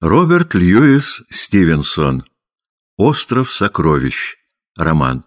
Роберт Льюис Стивенсон. Остров сокровищ. Роман.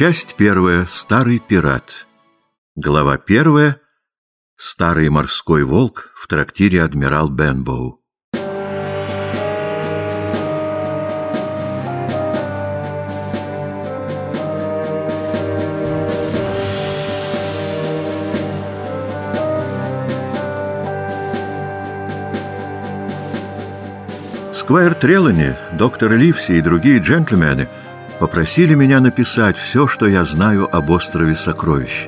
Часть первая. Старый пират. Глава первая. Старый морской волк в трактире адмирал Бенбоу. Сквайр Трелани, доктор Ливси и другие джентльмены — попросили меня написать все, что я знаю об острове Сокровищ.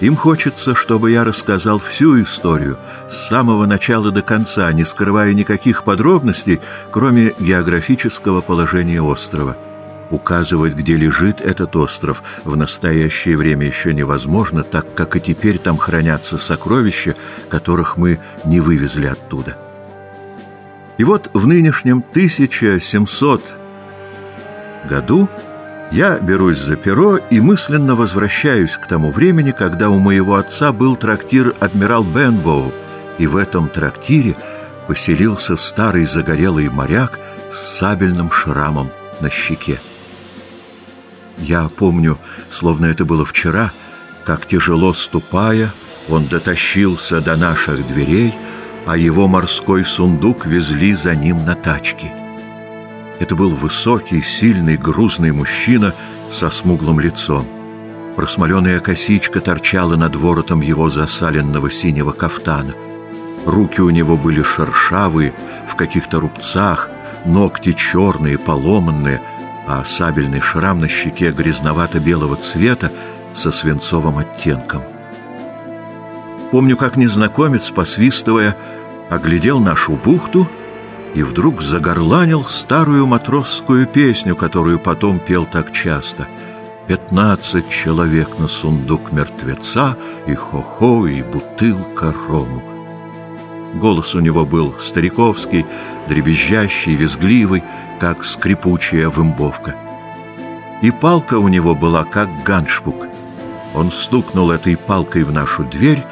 Им хочется, чтобы я рассказал всю историю с самого начала до конца, не скрывая никаких подробностей, кроме географического положения острова. Указывать, где лежит этот остров, в настоящее время еще невозможно, так как и теперь там хранятся сокровища, которых мы не вывезли оттуда. И вот в нынешнем 1700 году я берусь за перо и мысленно возвращаюсь к тому времени, когда у моего отца был трактир «Адмирал Бенбоу», и в этом трактире поселился старый загорелый моряк с сабельным шрамом на щеке. Я помню, словно это было вчера, как тяжело ступая, он дотащился до наших дверей, а его морской сундук везли за ним на тачке. Это был высокий, сильный, грузный мужчина со смуглым лицом. Просмоленная косичка торчала над воротом его засаленного синего кафтана. Руки у него были шершавые, в каких-то рубцах, ногти черные, поломанные, а сабельный шрам на щеке грязновато-белого цвета со свинцовым оттенком. Помню, как незнакомец, посвистывая, оглядел нашу бухту — и вдруг загорланил старую матросскую песню, которую потом пел так часто. «Пятнадцать человек на сундук мертвеца, и хо-хо, и бутылка рому». Голос у него был стариковский, дребезжащий, визгливый, как скрипучая вымбовка. И палка у него была, как ганшпук. Он стукнул этой палкой в нашу дверь,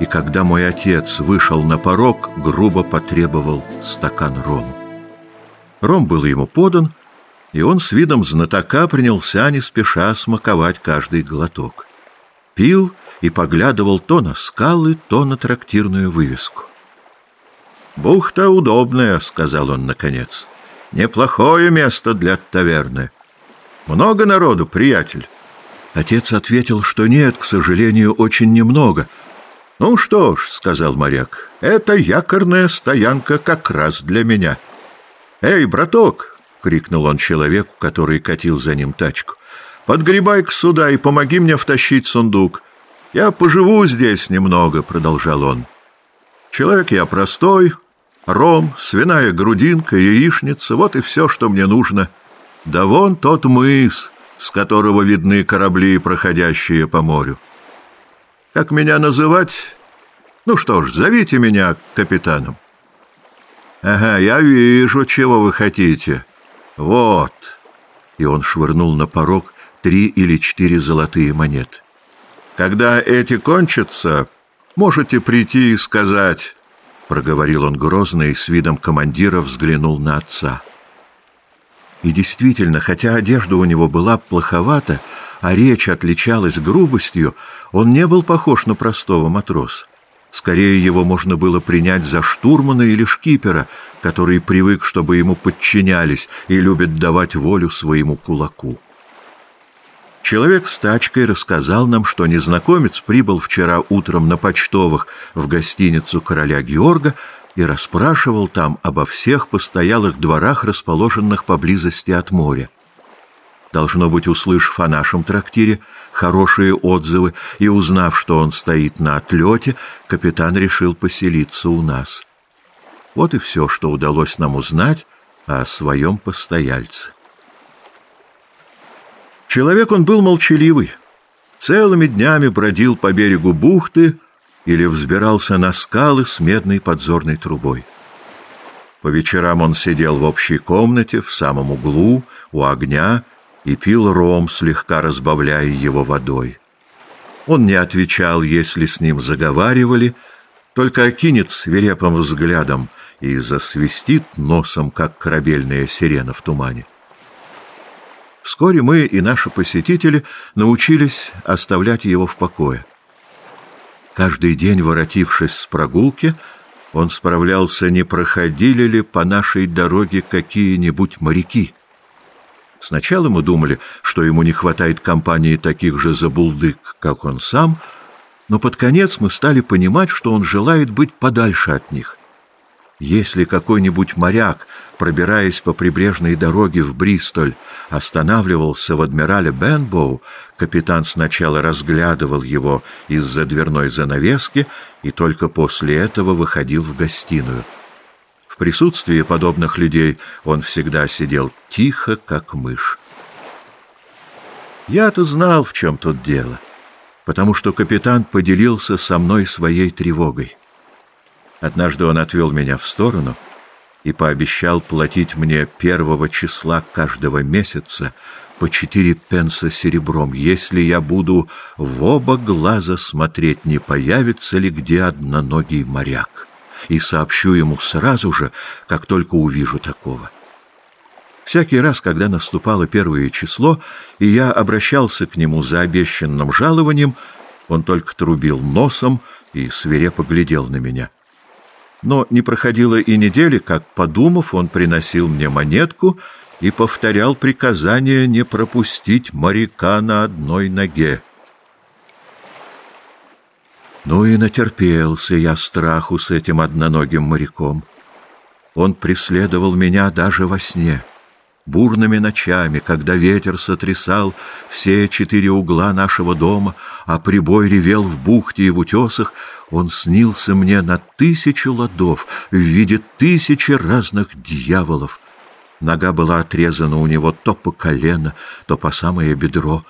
и когда мой отец вышел на порог, грубо потребовал стакан рому. Ром был ему подан, и он с видом знатока принялся не спеша смаковать каждый глоток. Пил и поглядывал то на скалы, то на трактирную вывеску. «Бухта удобная», — сказал он наконец. «Неплохое место для таверны. Много народу, приятель?» Отец ответил, что нет, к сожалению, очень немного — «Ну что ж», — сказал моряк, — «это якорная стоянка как раз для меня». «Эй, браток!» — крикнул он человеку, который катил за ним тачку. «Подгребай-ка сюда и помоги мне втащить сундук. Я поживу здесь немного», — продолжал он. «Человек я простой, ром, свиная грудинка, яичница — вот и все, что мне нужно. Да вон тот мыс, с которого видны корабли, проходящие по морю». Как меня называть? Ну что ж, зовите меня капитаном. Ага, я вижу, чего вы хотите. Вот. И он швырнул на порог три или четыре золотые монеты. Когда эти кончатся, можете прийти и сказать, проговорил он грозно и с видом командира взглянул на отца. И действительно, хотя одежда у него была плоховата, а речь отличалась грубостью, он не был похож на простого матроса. Скорее его можно было принять за штурмана или шкипера, который привык, чтобы ему подчинялись и любит давать волю своему кулаку. Человек с тачкой рассказал нам, что незнакомец прибыл вчера утром на почтовых в гостиницу короля Георга и расспрашивал там обо всех постоялых дворах, расположенных поблизости от моря. Должно быть, услышав о нашем трактире хорошие отзывы и узнав, что он стоит на отлете, капитан решил поселиться у нас. Вот и все, что удалось нам узнать о своем постояльце. Человек он был молчаливый. Целыми днями бродил по берегу бухты или взбирался на скалы с медной подзорной трубой. По вечерам он сидел в общей комнате, в самом углу, у огня, и пил ром, слегка разбавляя его водой. Он не отвечал, если с ним заговаривали, только окинет свирепым взглядом и засвистит носом, как корабельная сирена в тумане. Вскоре мы и наши посетители научились оставлять его в покое. Каждый день, воротившись с прогулки, он справлялся, не проходили ли по нашей дороге какие-нибудь моряки. Сначала мы думали, что ему не хватает компании таких же забулдык, как он сам, но под конец мы стали понимать, что он желает быть подальше от них — если какой-нибудь моряк, пробираясь по прибрежной дороге в Бристоль, останавливался в адмирале Бенбоу, капитан сначала разглядывал его из-за дверной занавески и только после этого выходил в гостиную. В присутствии подобных людей он всегда сидел тихо, как мышь. Я-то знал, в чем тут дело, потому что капитан поделился со мной своей тревогой. Однажды он отвел меня в сторону и пообещал платить мне первого числа каждого месяца по четыре пенса серебром, если я буду в оба глаза смотреть, не появится ли где одноногий моряк, и сообщу ему сразу же, как только увижу такого. Всякий раз, когда наступало первое число, и я обращался к нему за обещанным жалованием, он только трубил носом и свирепо глядел на меня. Но не проходило и недели, как, подумав, он приносил мне монетку и повторял приказание не пропустить моряка на одной ноге. Ну и натерпелся я страху с этим одноногим моряком. Он преследовал меня даже во сне бурными ночами, когда ветер сотрясал все четыре угла нашего дома, а прибой ревел в бухте и в утесах, он снился мне на тысячу ладов в виде тысячи разных дьяволов. Нога была отрезана у него то по колено, то по самое бедро.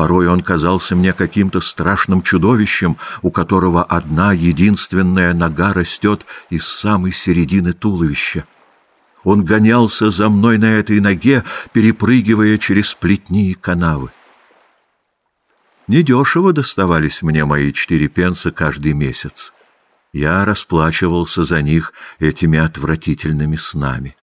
Порой он казался мне каким-то страшным чудовищем, у которого одна единственная нога растет из самой середины туловища. Он гонялся за мной на этой ноге, перепрыгивая через плетни и канавы. Недешево доставались мне мои четыре пенса каждый месяц. Я расплачивался за них этими отвратительными снами.